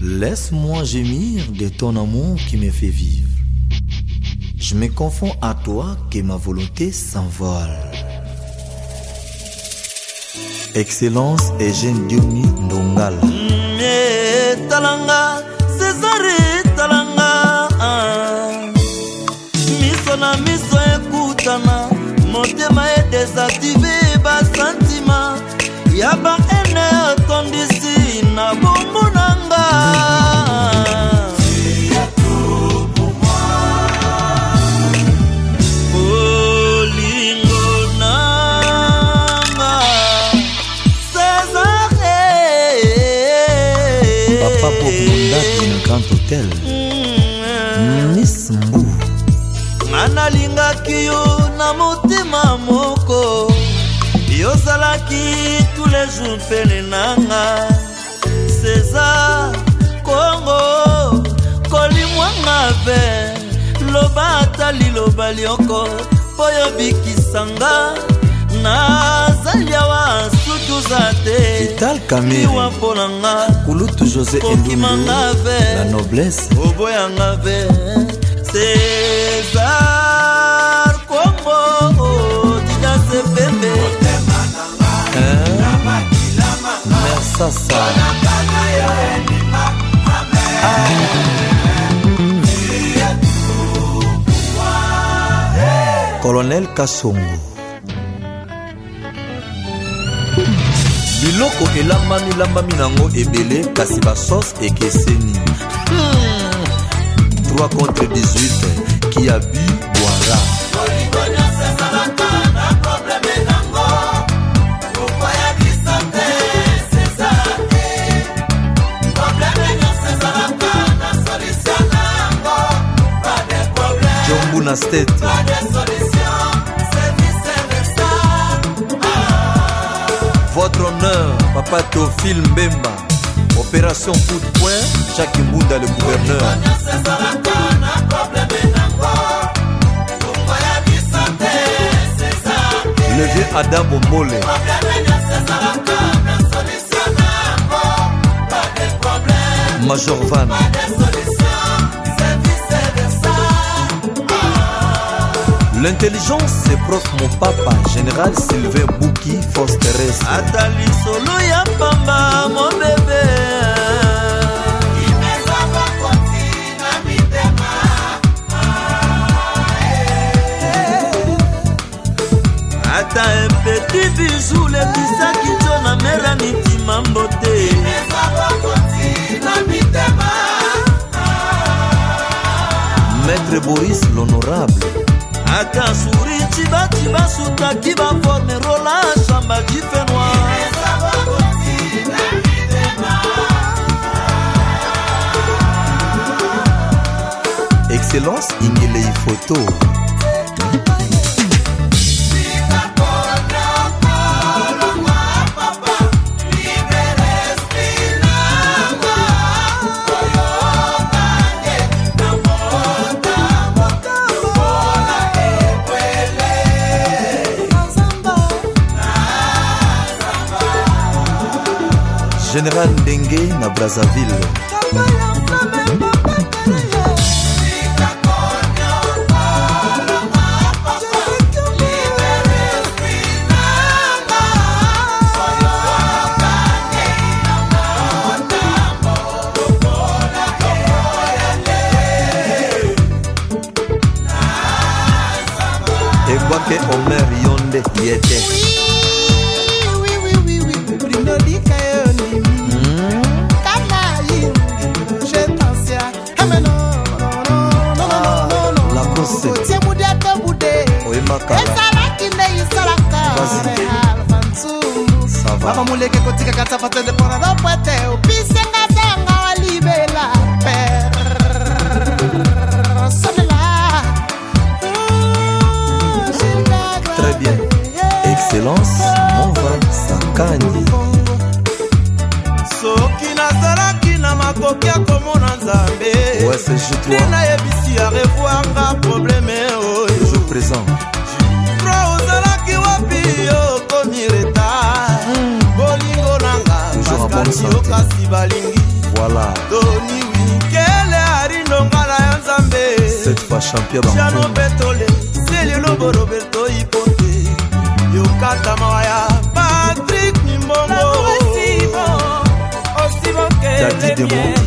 Laisse-moi gémir de ton amour qui me fait vivre. Je me confonds à toi que ma volonté s'envole. Excellence et jeune Diomi Ndongala. talanga, Césaré talanga. Ah. Miso na miso ekutana, motema e desactive ba sentima. Yaba papa bob eh. mondaki na grand hotel hmm. miss mbu nga nalingaki yo na motema moko yozalaki tous les jours pene nanga césar kongo kolimwanga ver loba ata liloba lioko mpo yobikisanga nazali awa kozuza te vital kameriwa mpo na nga kulutu josé endokimanga ve la noblesse oboyanga ve césar kongo didase pembe mersasa ah. colonel kasongo biloko elambami-lambami nango ebele kasi basos ekeseni hmm. 3 contre 18 kiabi bwara jombuna state Papa film Mbemba Opération coup de poing Jacques Mbunda le gouverneur Le vieux Adam Mole, Major Van L'intelligence, c'est prof mon papa, général Sylvain Bouki, force terrestre. Atali solo ya pamba, mon bébé. ata epeti bizu lekisaki nzo na mera mitima mbote maître boris l'honorable ata surici bati basutaki baformerola shamba jifenoir excellence ingelei photo général Dengue na brazzaville au yonde yete baba moleke kotika katsapa tsende pona dopwete opisengasenga walibela Très bien. Excellence, mon vin, Sakani. soki nazalaki na makoki ya komona nzambe nayebisi ya revoirnga probleme oyo bamiokasi balingi voilà. doni wikele arinonga na yo nzambejano betole selilobo roberto ipote yokata mawa ya patrik mimongo osibokele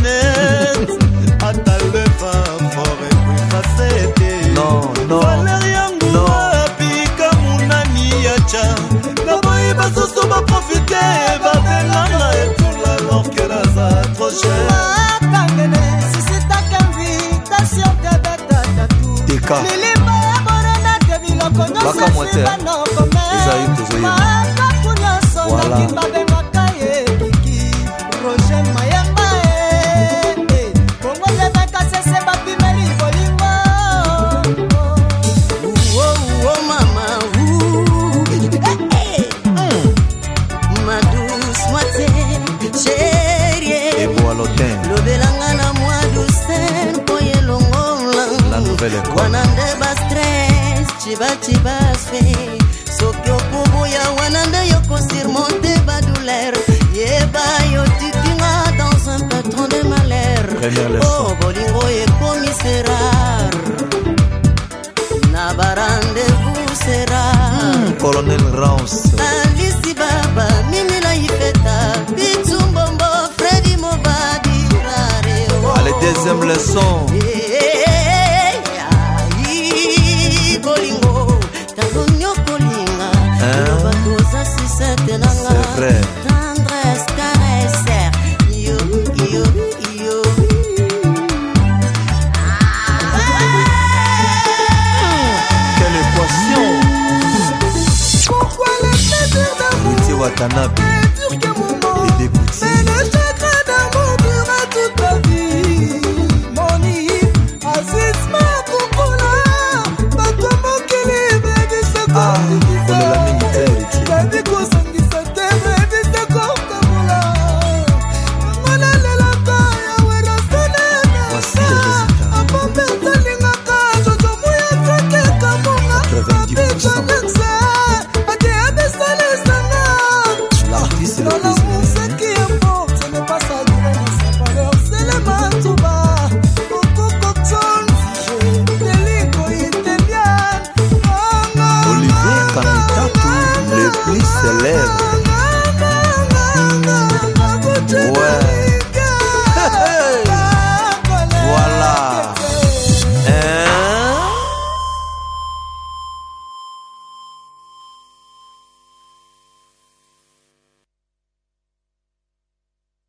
afrika bakamwa te ezali tozoyeba voilà nde bastres cibaci basfe soki okoboya wana nde yokosurmonte badouleur yeba yo tikinga dans un patron de malheur o oh, bolingo ekomi serar na barandevous seraralisi hmm, baba mimila ifeta bitumbombo fredi mobadi rare deuxième leçon yeah. ndenge okolinga loba koza susete nanga tendresse caresse yo yo yo ah! Quelle équation Pourquoi la tête d'un Watanabe